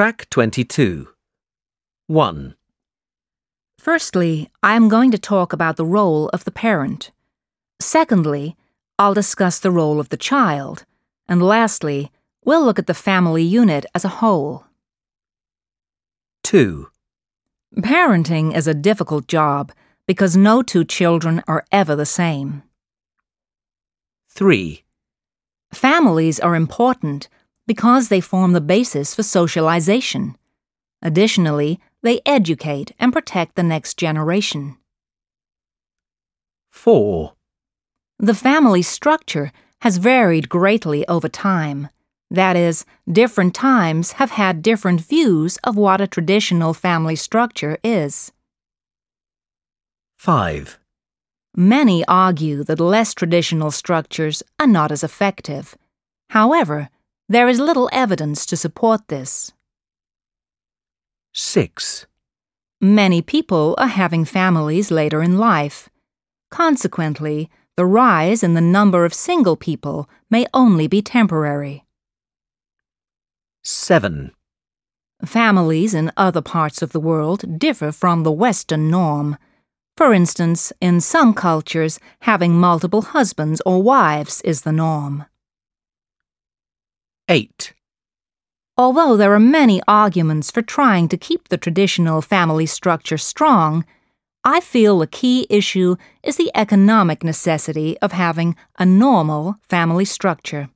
Track 22. 1, Firstly, I am going to talk about the role of the parent. Secondly, I'll discuss the role of the child. And lastly, we'll look at the family unit as a whole. 2, Parenting is a difficult job because no two children are ever the same. 3, Families are important because they form the basis for socialization. Additionally, they educate and protect the next generation. 4, The family structure has varied greatly over time. That is, different times have had different views of what a traditional family structure is. 5, Many argue that less traditional structures are not as effective. However, there is little evidence to support this. 6, Many people are having families later in life. Consequently, the rise in the number of single people may only be temporary. 7, Families in other parts of the world differ from the Western norm. For instance, in some cultures, having multiple husbands or wives is the norm. 8, Although there are many arguments for trying to keep the traditional family structure strong, I feel the key issue is the economic necessity of having a normal family structure.